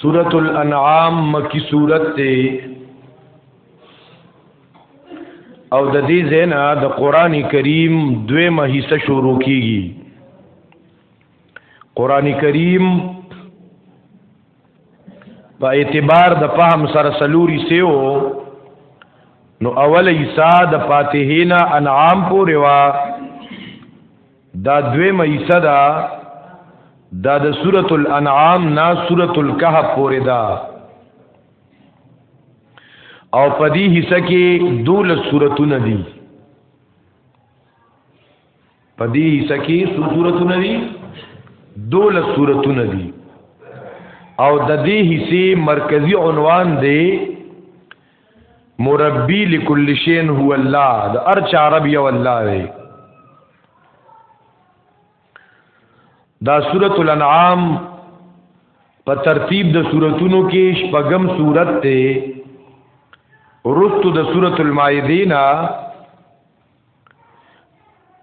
سورت الانعام مکی سورت تے او د دې زینا د قران کریم دوی مهیسه شروع کیږي قران کریم په اعتبار د فهم سره سلوري سیو نو اول عیسی د فاتحینا انعام پورې وا دا دوی مېسه دا دا د سورۃ الانعام نا سورۃ الکهف پورې دا او په دې حصہ کې دول سوراتونه دي په دې حصہ کې سوراتونه دي دول سوراتونه دي او د دې حصے مرکزی عنوان دی مربی لكل شيء هو الله د ارچ عرب یو الله دی دا سورۃ الانعام په ترتیب د سوراتونو کې شپږم سورت ته ورستو د سورۃ المائده نه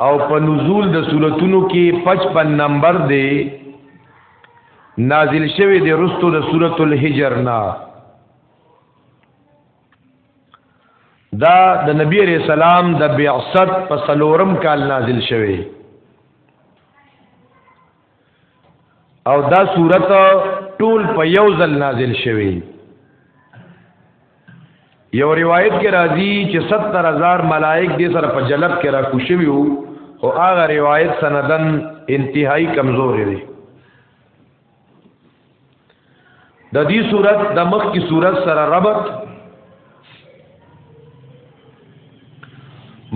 او په نزول د سورتونو کې 55 نمبر دی نازل شوی دی رستو د سورۃ الحجر نا دا د نبی علیہ السلام د بعثت په سلورم کال نازل شوی او دا صورت ټول په یو ځل نازل شوی یو روایت کې راځي چې 70000 ملائک دې سره په جلب کې را کوشوي وو او هغه روایت سندن انتهایی کمزور دی د دې صورت د مخ کی صورت سره ربط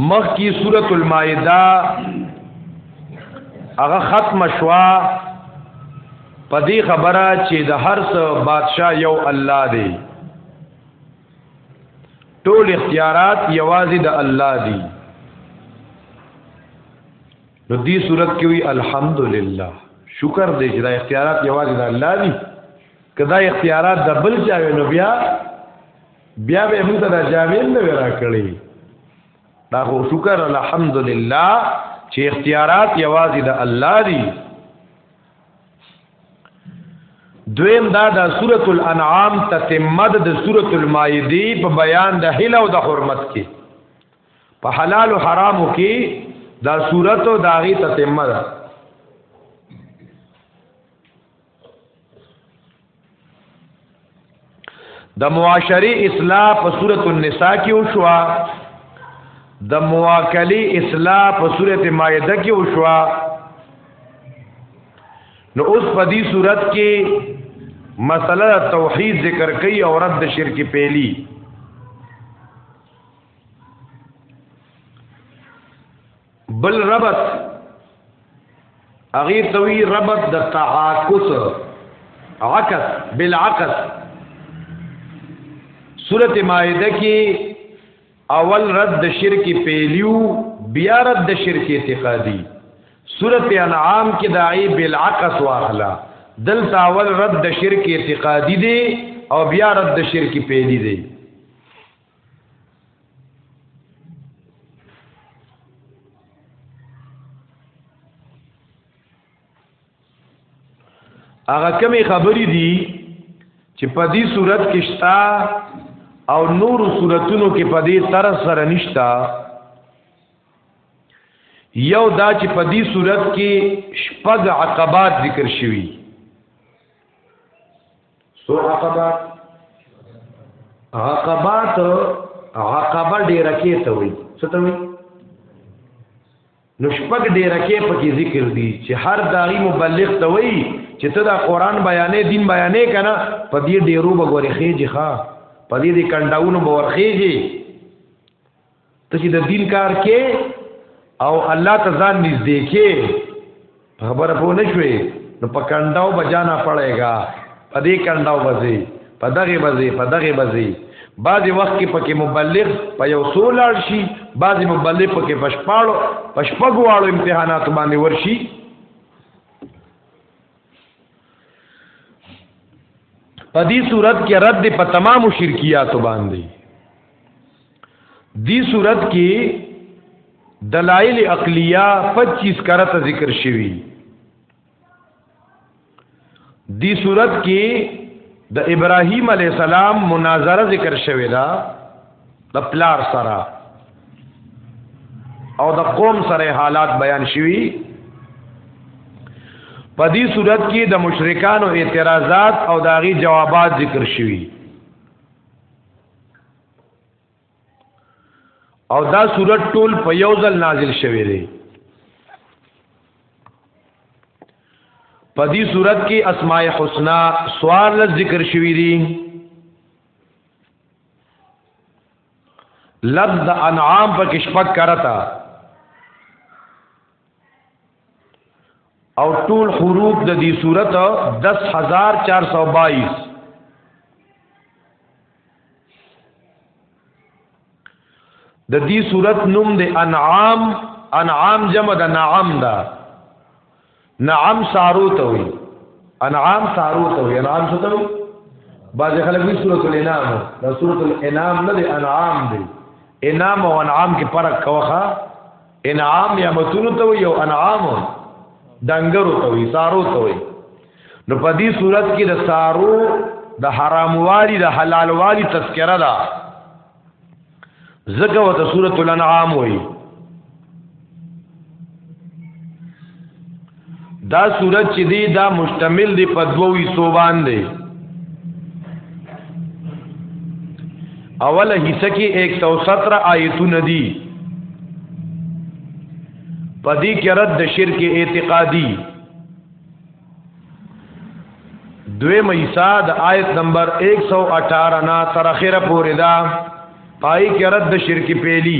مخ کی صورت المائده هغه ختم شوا په دې خبره چې د هر څه بادشاه یو الله دی ټول اختیارات یوازې د الله دی نو دې صورت کې وی الحمدلله شکر دې چې دا اختیارات یوازې د الله دي کدا اختیارات د بل چا وینو بیا بیا به موږ ته د جاویل نه ورا کړی دا خو شکر الحمدلله چې اختیارات یوازې د الله دي دویم دا د سورۃ الانعام تتمد د سورۃ المائده په بیان د هله او د حرمت کې په حلال او حرامو کې دا صورت او داغي تتمه ده د معاشري اصلاح په صورت النساء کې وشوا د مواکلی اصلاح په صورت مائده کې وشوا نو اوس په دې صورت کې مسله توحید ذکر کوي او رد شرک پیلی بل ربط اغیر توی ربط د تعاکس عکس بالعکس سورت مائده کې اول رد د شرک پیلیو بیا رد د شرک اعتقادي سورت انعام کې دای بالعکس واخلا دل تاول رد د شرک اعتقادي دی او بیا رد د شرک پیلی دی هغه کمی خبرې دي چې په دې صورت کې شتا او نور صورتونو کې په دې تر سره نشتا یو دا چې په دې صورت کې شپږ عقبات ذکر شوي سو عقبات عقبات عقبه ډیر کې ته وي څه ته وي نو شپږ ډیر کې پکې ذکر دي چې هر داغي مبلغ ته وي چې ته دا قران بیانې دین بیانې کنه په دې ډیرو بګورې خېږي ښا په دې دې کنداونو بور خېږي ته چې د دین کار کې او الله ته ځان نږدې کې خبره پوه نه شوې نو په کنداو بجانا پړېګا په دې کنداو بځي په دغه بځي په دغه بځي بعضی وخت کې پکې مبلغ په یو څو لاړ شي بعضی مبلغ پکې پشپاړو پشپګواړو امتحانات باندې ورشي په دې صورت کې رد په تمام شرکیات باندې دې صورت کې دلائل عقلیه 25 کرته ذکر شوی دې صورت کې د ابراهیم علی السلام مناظره ذکر شوی دا د پلار سره او د قوم سره حالات بیان شوي په دې صورت کې د مشرکانو اعتراضات او داغي جوابات ذکر شوي او دا صورت ټول په یو ځل نازل شوی دی په دې صورت کې اسماء الحسنا سوار لز ذکر شوی دی لفظ د انعام په کې شپږ کرتا او ټول حروف د دې صورت 10422 د دې صورت نوم د انعام انعام جمع د نعام ده نعم سارو ته وي انعام سارو ته وي انعام څه ته وي بعض خلک وی سورۃ الانعام دا سورۃ الانعام نه دی انعام دی انعام او انعام کې فرق کوخه انعام یا متون ته وي او انعام دنګرو ته وي سارو ته وي نو په دې صورت کې د سارو د حرام والی د حلال والی تذکرہ ده زکه وته سورۃ الانعام وای دا سورۃ چې دی دا مشتمل دی په دوو حصو باندې اوله حصہ کې 117 آیتونه دي پدې کې رد شرک اعتقادي دوی مېسا د آیت نمبر 118 نه تر اخره پورې دا پای کې رد د شرک پیلی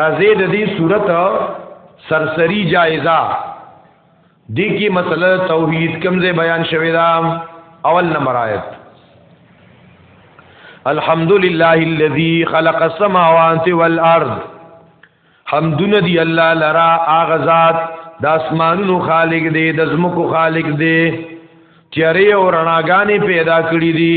راځي د دې صورت سرسری جایزه دې کې مسله توحید کمزه بیان شوی دا اول نمبر آیت الحمد لله الذي خلق السماوات والارض حمدن دی الله لرا اغزاد د اسمانونو خالق دی د زمکو خالق دی چیرې او رڼاګانې پیدا کړې دي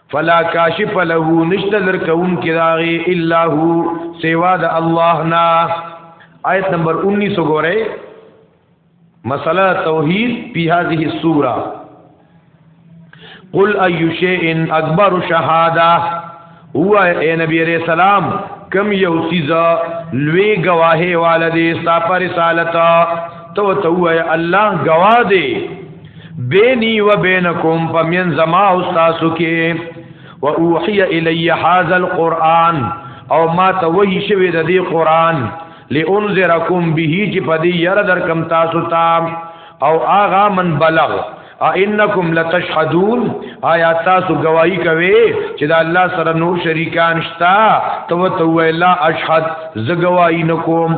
فلا کاشف له نشته لرکون کراغي الا هو سوا د الله نا آیت نمبر 19 وګورئ مسله توحید په هذه السوره قل اي شيء اكبر شهاده هو اے نبی علیہ السلام کم یو چیز لوی گواهه والده ستا پر رسالت تو تو الله گواه دی بینی و بینکم پمین زما او تاسو کې و اوحی الی هذا القرآن او ما ته وحی شوی د دې قرآن لئنذرکم به چې په دې یره در کم تاسو ته او آغا من بلغ انکم لتشهدون آیا تاسو گواہی کوي چې دا الله سره نور شریکان شتا تو تو ویلا اشهد ز گواہی نکوم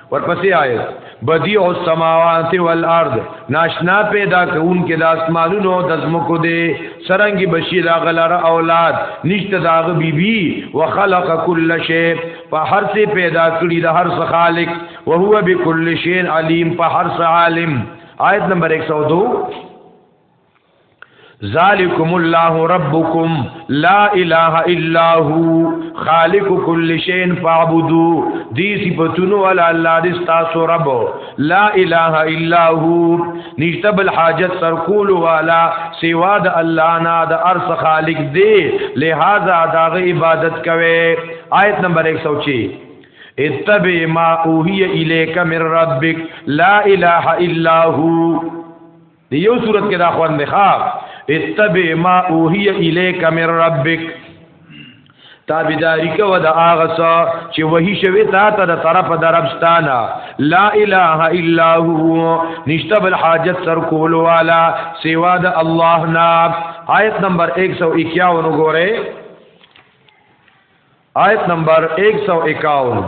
ورپسې آیت بدیع السماوات والارض ناشنا پیدا کون کې د اسمانونو د زمکو دی سرنګي بشیر غلر اولاد نشته داغ بیبي وخلق کل شی په هر څه پیدا کړی د هر څه خالق او هو بكل شی علیم په هر څه عالم آیت نمبر 102 ذالکم الله ربکم لا اله الا هو خالق كل شيء فاعبدوا دي صفاتونو ولا الله دي تاسو رب لا اله الا هو نشته بل حاجت سر کول والا سوا د الله نه د ارث خالق دی لہذا دا عبادت کوي آیت نمبر 106 اتبع ما اوحي اليك من ربك لا اله الا هو دی یو صورت کې دا خوان دی ښا اتبع ما اوهی الیک من ربک تابیداری کو د هغه څه چې وਹੀ شوی تا ته د طرف دربستانا لا اله الا هو نشته بل حاجت سر کول والا سوا د الله نا آیت نمبر 151 وګوره آیت نمبر 151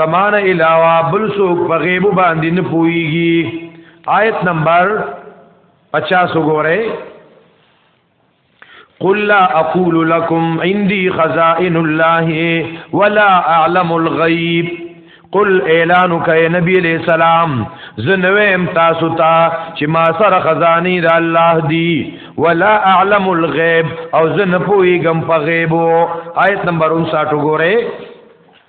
زمانه علاوه بل څوک په غیب باندې نه پويږي آیت نمبر 50 وګورئ قل لا اقول لكم عندي خزائن الله ولا اعلم الغيب قل اعلان کئ نبی علیہ السلام زنویم تاسو ته چې ما سره خزانی د الله دی ولا اعلم الغیب او زن پویګم په غیبو آیت نمبر 59 وګوره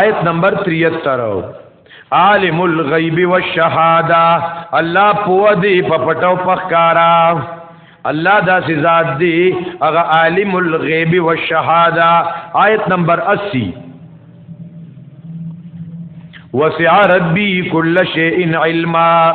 آیت نمبر 73 عالم الغیب والشهاده الله پوه دی په پټو پخکارا الله دا ذات دی هغه عالم الغیب والشهاده آیت نمبر 80 وسع ربي كل شيء علما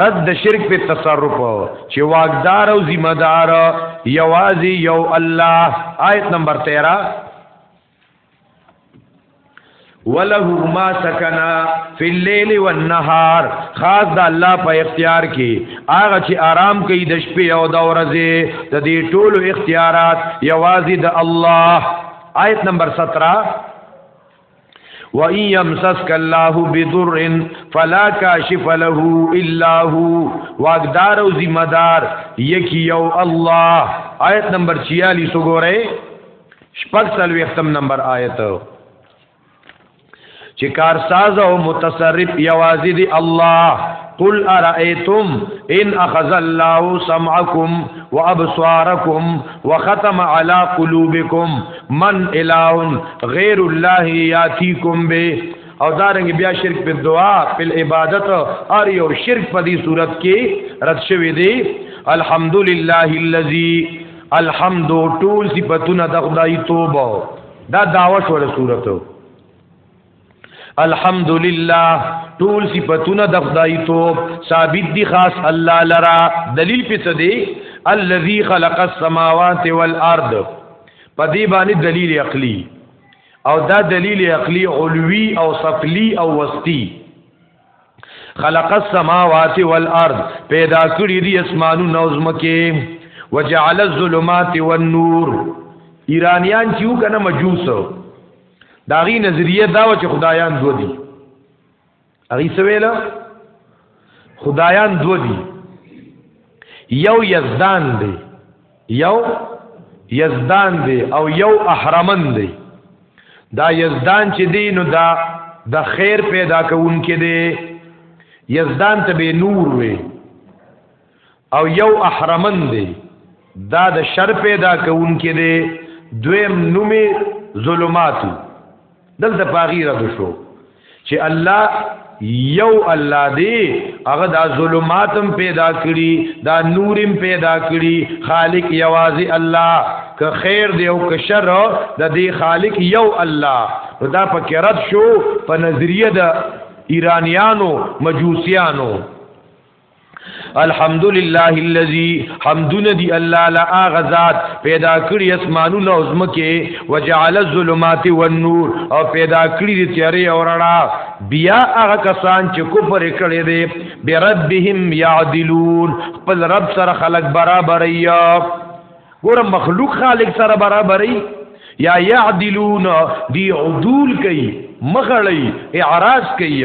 رد د شرک په تصرف چې واقدار او ذمہ دار یوازې یو الله آیت نمبر 13 وله ما سکنا فی الليل والنهار خاص د الله په اختیار کې هغه چې آرام کوي د شپې او د ورځې د دې ټولو اختیارات یوازې د الله آیت نمبر 17 وَإِن يَمْسَسْكَ اللَّهُ بِضُرٍّ فَلَا كَاشِفَ لَهُ إِلَّا هُوَ واقدار او ذمہ دار یکی یو الله آیت نمبر 46 وګورئ شپږ سلو ختم نمبر آیت چې کارساز او متصرف یوازې دی الله قل ارائیتم ان اخذ الله سمعکم وابصارکم وختم علی قلوبکم من الہون غیر الله یاتیکم به او دارنګ بیا شرک په دعا په عبادت ار یو شرک په دې صورت کې رد شوی دی الحمدلله الذی الحمد ټول صفاتونه د خدای توبه دا داوا شو د صورتو الحمدلله ټول صفاتونه د خدای توب ثابت دي خاص الله لرا دلیل پڅ دی الذي خلق السماوات والارض په دې باندې دلیل عقلی او دا دلیل عقلی علوی او سفلی او وسطی خلق السماوات والارض پیدا کړی دي اسمانونه او زمکه وجعل الظلمات والنور ایرانیان چې وکنه مجوس دا غي نظریه دا و چې خدایان دوه دي هغه سویل خدایان دوه دي یو یزدان دی یو یزدان دی او یو احرمن دی دا یزدان چې دی نو دا د خیر پیدا کوونکې دی یزدان ته به نور وي او یو احرمن دی دا د شر پیدا کوونکې دی دویم نومې ظلماتو دلته پاغي رد شو چې الله یو الله دی هغه دا ظلماتم پیدا کړي دا نورم پیدا کړي خالق یوازې الله که خیر دی او که شر د دې خالق یو الله دا پکې رد شو په نظریه د ایرانیانو مجوسیانو الحمد لله الذي حمدون دی الله لا غزاد پیدا کړی اسمانو له زمکه وجعل الظلمات والنور او پیدا کړی دی تیارې او رڼا بیا هغه کسان چې کفر کړي دي بربهم يعدلون خپل رب سره خلق برابر یا ګور مخلوق خالق سره برابر یا يعدلون دی عدول کوي مخړی اعراض کوي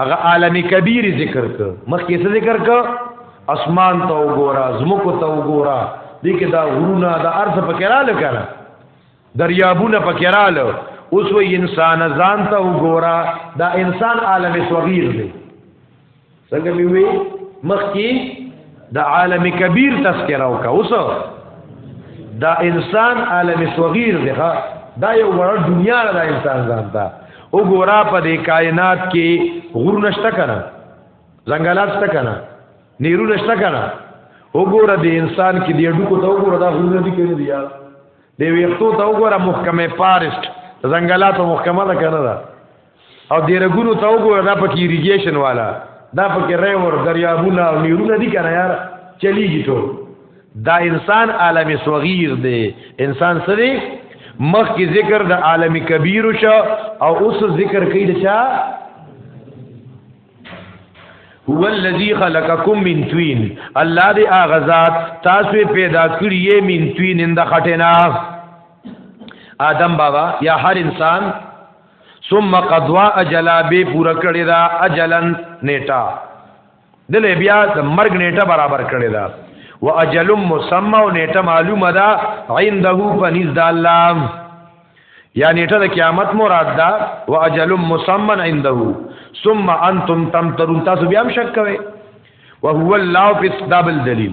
هغه عالم کبیر ذکر ک مخکې څه ذکر ک اسمان ته وګوره زمکو ته وګوره دې کې دا غرونه دا ارض پکې را لګره دریابونه پکې را لو اوس وی انسان ځان ته وګوره دا انسان عالم صغیر دی څنګه می وی مخکې د عالم کبیر تذکرہ وکا اوس دا انسان عالم صغیر دی ها دا یو وړ دنیا را دا انسان ځان ته وګورا په دې کائنات کې غور نشته کنه ځنګلات شته کنه نیرو نشته کنه وګوره د انسان کې دی ډکو ته وګوره دا غوونه دي کړی دی یار دی ویختو ته وګوره محکمه پارست ځنګلات محکمه ده کنه دا او دی رګونو ته وګوره دا پکې ایریګیشن والا دا پکې ریور دریابونه او نیرونه دي کنه یار چلیږي ټول دا انسان عالم صغیر دی انسان سره مخ کی ذکر د عالم کبیر شو او اوس ذکر کوي د چا هو الذی خلقکم من توین الله دی اغزاد تاسو پیدا کړی یې من توین اند خټینا آدم بابا یا هر انسان ثم قضوا اجلا به پورا کړی دا اجلن نیټه دل بیا د مرګ نیټه برابر کړی دا و اجل مسمى او نیټه معلومه ده عنده فنز د الله یا نیټه د قیامت مراد ده و اجل مسمى عنده ثم انتم تمترون تاسو بیا هم شک کوئ وهو الله في دابل دلیل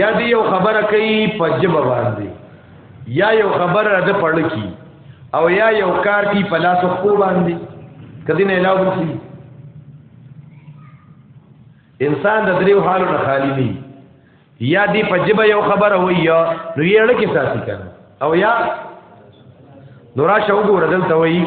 یا دی یو خبره کوي په جبه باندې یا یو خبره د پړ کی او یا یو کار کی په لاس خو باندې کدی نه علاوه بسی انسان د دریو حالو نه خالی نه یا دی په جبه یو خبره وای یا نو یې اړه کې ساتي کنه او یا نورا شو ګور دلته وای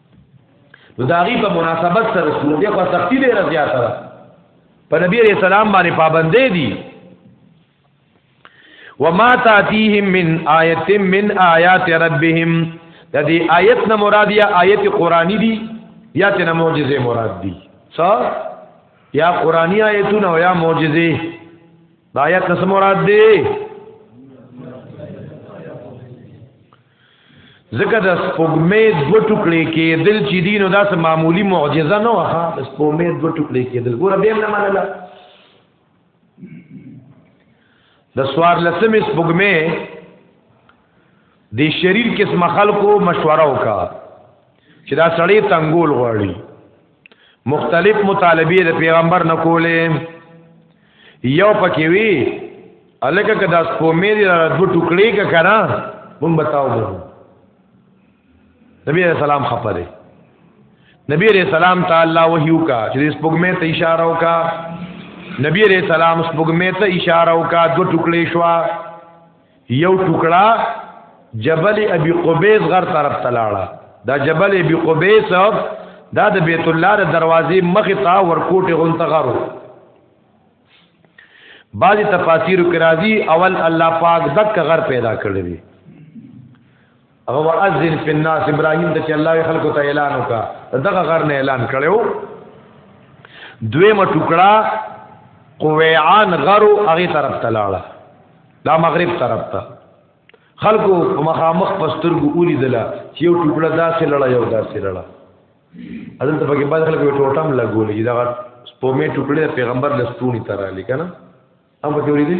نو دا غي په مناسبت سره شو دې خو سختي دې رضیا سره په نبی عليه السلام باندې پابندې دي وما تاتيهم من آیت من آیات ربهم د دې آیت نه مراد یا آیت قرآنی دي یا ته نه معجزه مراد دي څا یا قرآنی آیتونه او یا معجزه دا آیت نه مراد دي ځکه د سپوږمې دو ټوکړې کېدل چې دینو داسې معمولی معجزه نه وه د سپوږمې دو ټوکړې کېدل ګوره به نه منله د سوار لسمې سپوږمې د شریر قسم خلکو مشوره وکړه چې دا سړی تنګول غواړي مختلف مطالبه د پیغمبر نه کولې یو پکې وی الکه کدا سپومې دی را دو ټوکړې کا کرا مونږ بتاو به نبی رسول الله خپره نبی رسول الله تعالی وحیو کا چې سپومې ته اشاره وکا نبی رسول الله سپومې ته اشاره وکا دو ټوکړې شوا یو ټوکړه جبل ابي قبيس غر طرف ته لاړه دا جبل ابي قبيس دا د بیت الله د دروازې مخ ته ورکوټه غونته غرو بعضی تفاسیر کرا دی اول الله پاک دک غر پیدا کړی هغه واذن فی الناس ابراهیم ته چې الله خلکو ته اعلان وکا دغه غر نه اعلان کړو دویمه ټوکړه قویعان غرو هغه طرف ته لاړه دا مغرب طرف ته خلکو په مخامخ پسترګو اولی دلا چې یو ټوکړه داسې لړا یو داسې لړا اذن ته پکې بعد خلکو ټوټم لګولې دا سپومې ټوکړه پیغمبر لستونی ترالی کنه هم پکې ورې دي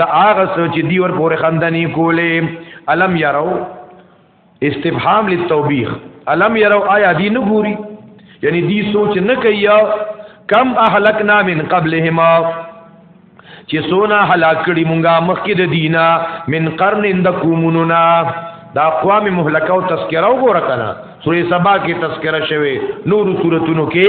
دا هغه سوچ دی ور پورې خندنی کولې الم یارو استفهام للتوبیخ الم یارو آیا دی نه ګوري یعنی دی سوچ نه کوي کم اهلکنا من قبلهما چې سونا هلاک کړي مونږه مخکې د دینا من قرن اند قوموننا دا اقوام مهلکه او تذکره وګوره کنه سورې سبا کې تذکره شوه نور سورتونو کې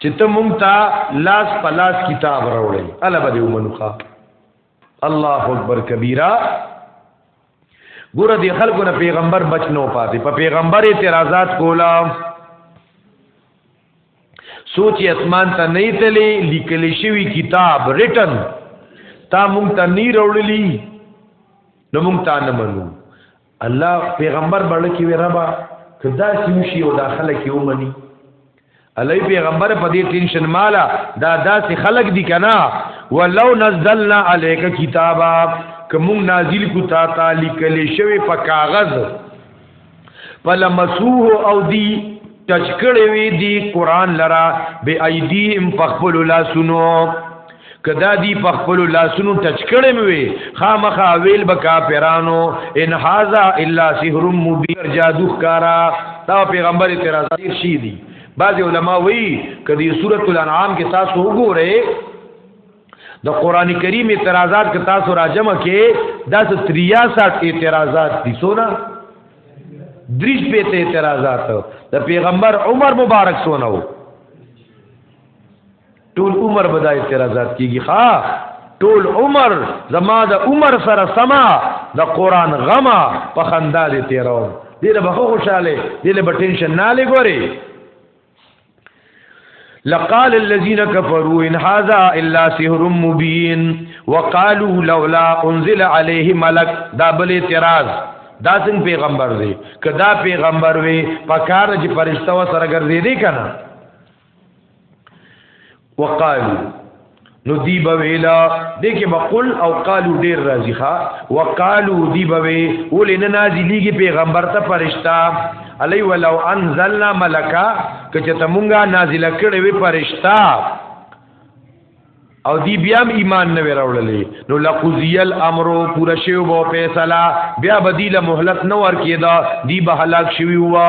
چې ته مونږ ته لاس په لاس کتاب راوړې الله به دې ومنخه الله اکبر کبیره ګوره دې خلکو نه پیغمبر بچ نه پاتې په پیغمبر اعتراضات کولا سوچ اسمان ته نه تلې لیکل شوی کتاب ریټن تا مونږ ته نه وروړلی نو مونږ ته نه منو الله پیغمبر باندې کې وی ربا کدا سیوشي او داخله کې ومني علی پیغمبر په دې ټینشن مالا دا داسې خلق دي کنا ولو نزلنا عليك کتابا کوم نازل کو تا تعالی کلی شوی په کاغذ پلمسوه او دی چچکړې وی دی قران لرا به ايديم پخپل لاسونو کدا دی پخپل لاسونو چچکړې موي خامخا ویل بکا پیرانو ان هاذا الا سحر مبين جادو ښکارا دا پیغمبر اعتراض شي دي بعض علما وی کدی سورۃ الانعام کې تاسو وګورئ د قران کریم اعتراضات که تاسو راجمه کې دا 63 اعتراضات دي سونا دریش په ته اعتراضات د پیغمبر عمر مبارک سونه وو ټول عمر بدا اعتراضات کیږي ها ټول عمر زما د عمر سره سما د قران غما په خندا دي تیرو دې له بخو خوشاله دې له ټینشن نه لګوري لقال الذين كفروا ان هذا الا سحر مبين وقالوا لولا انزل عليه ملك دا بل اعتراض دا څنګه پیغمبر دی کدا پیغمبر وي پکاره چې فرشتہ و سره ګرځې دی کنه وقالو نو دی بویلا دیکې بقول او قالو ډیر راضی ښا وقالو دی بوی ول نه نازی لیږي پیغمبر ته فرشتہ علی ولو انزلنا ملکا کچه ته مونږه نازل کړي وی فرشتہ او دی بیا ایمان نه وروړلې نو لقضیل امر پورا شیو بو فیصله بیا بدیل مهلت نه ور کیدا دی به هلاک شوی وو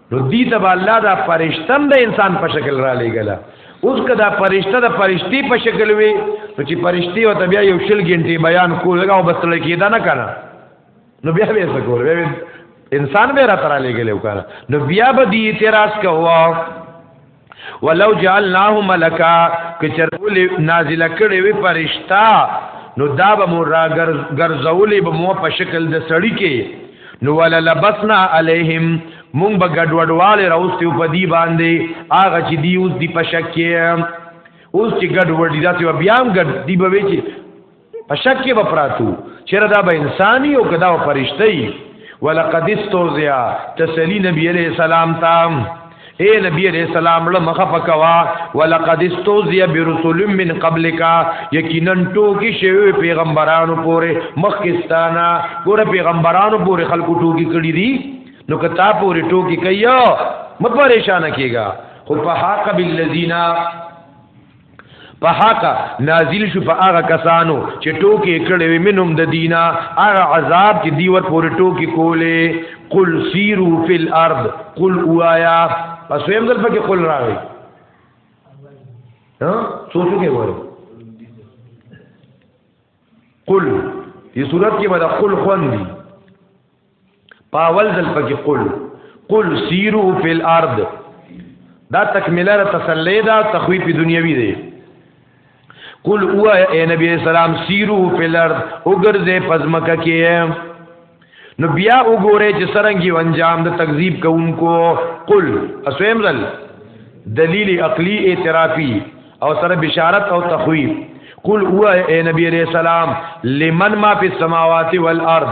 نو دې ته الله دا فرشتم د انسان په شکل را لېګلا اوس کدا فرشته د فرشتي په شکل وي نو چې فرشتي او بیا یو شل غنټي بیان کول او بس لکیدا نه کنه نو بیا به څه کول بیا انسان به را تر لېګلو کنه نو بیا به دې اعتراض کوو ولو جعلناه ملکا کچرول نازل کړي وي فرشتہ نو دا به مو را ګرځولې به مو په شکل د سړی کې نو ولا لبسنا علیهم مونږ به ګډوډواله راوستي په دی باندې هغه چې دی اوس دی په شک کې اوس چې ګډوډی دا چې بیا هم ګډ دی به چې په شک کې به پراتو چیرې دا به انساني او کدا او فرشته وي ولقد استوزیا تسلی نبی علیہ السلام تا اے نبی علیہ السلام له مخه پکوا ولقد استوزیا برسول من قبلک یقینا ټوکی شوی پیغمبرانو پورې مخکستانا ګور پیغمبرانو پورې خلکو ټوکی کړی دي نو کتا پورې ټوکی کایو مت پریشان کیږي خو په حق بالذین په حق نازل شو په هغه کسانو چې ټوکی کړي وي منهم د دینا هغه عذاب چې دی ور پورې ټوکی کولې قل سیرو فی الارض قل اوایا پس ویم دل پکې قل راغی ها سوچو کې وره قل دې صورت کې به قل خوندي پاول ځل پکې قل قل سیرو فی الارض دا تکمله را تسلی دا تخویف دنیوی دی قل او اے نبی اسلام سیرو فی الارض وګرځه پزمکه کې نو بیا وګوره چې سرنګي انجام د تکذیب کوونکو قل اسویم ذل دلیل عقلی اعترافی او سره بشارت او تخویف قل او اے نبی علیہ السلام لمن ما فی السماوات والارض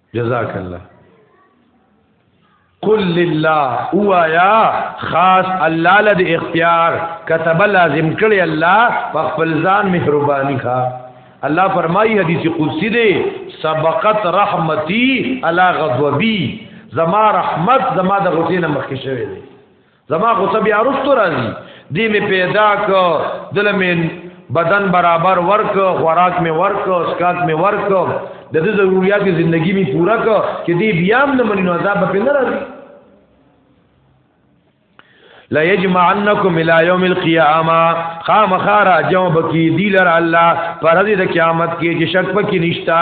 جزاک الله قل لله او یا خاص الله لد اختیار كتب لازم کړی الله په خپل ځان مهرباني ښا الله فرمایي حدیث قدسی دی سبقت رحمتي على غضبي زما رحمت زما د غوتینه مخکې شوی دی زما خو څه بیا رستو راځي دی می پیدا ک دل می بدن برابر ورک خوراک می ورک اسکات می ورک د دې ضرورت زندگی می پورا ک چې دی بیا هم نه منو عذاب په نه راځي لا یجمعنکم الی یوم القیامه خامخارا جواب کی دی لر الله پر دې د قیامت کې چې شک پکې نشتا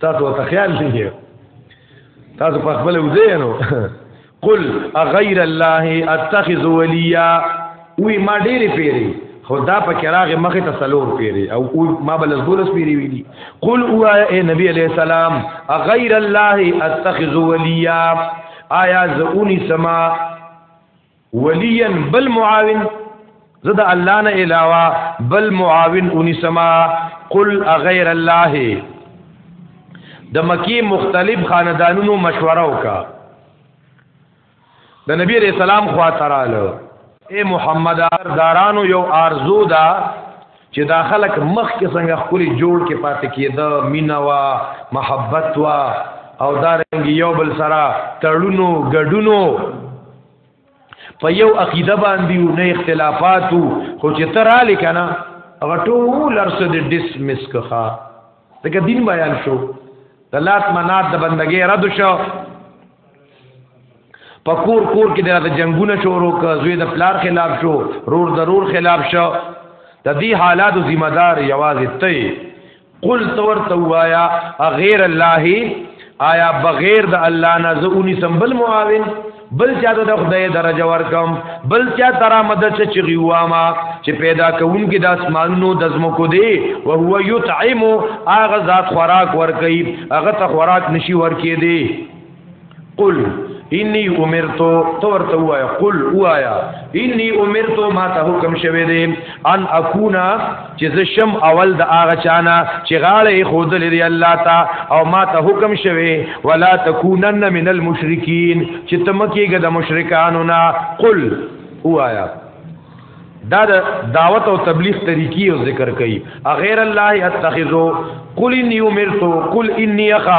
تاسو ته خیال دی تاسو په خپل وځه نو قل اغیر الله اتخذ ولیا وی ما ډیره پیری خدا په کراغه مخه ته سلور پیری او ما بل زول پیری ویلی قل او اے نبی علیہ السلام اغیر الله اتخذ ولیا آیا زونی سما وليا بل معاون زد الله نه علاوه بل معاون اونی سما قل غیر الله د مکی مختلف خاندانونو مشوره وکا د نبی رسول الله خوا تراله اے محمد دارانو یو ارزو دا چې دا خلک مخ کې څنګه خپل جوړ کې پاتې کېده مینا وا محبت وا او دارنګ یو بل سره تړونو ګډونو په یو عقیده باندې نه اختلافاتو خو چې تر علی کنه هغه ټول ارس دې ډیسمس کخا دغه دین بیان شو د لات منات د بندګې رد شو په کور کور کې د جنگونه شروع ک زوی د پلار خلاف شو رور د رور خلاف شو د دې حالاتو ذمہ دار یوازې ته قل تور تو وایا غیر الله آیا بغیر د الله نه زونی سمبل معاون بل چا د خدای درجه ورکم بل چا ترا مدد چې چغي واما چې پیدا کوون کې د اسمانونو د زمکو دی او هو یطعم اغه ذات خوراک ورکي اغه ته خوراک نشي ورکي دی قل انی امرتو تو ورته وایا قل وایا انی امرتو ما ته حکم شوه دی ان اكونا چې زه شم اول د هغه چانه چې غاړه خود لري الله تا او ما ته حکم شوه ولا تکونن من المشرکین چې تمکیګه د مشرکانو نه قل وایا دا د دعوت او تبلیغ طریقې او ذکر کوي غیر الله اتخذو قل انی امرتو قل انی اخا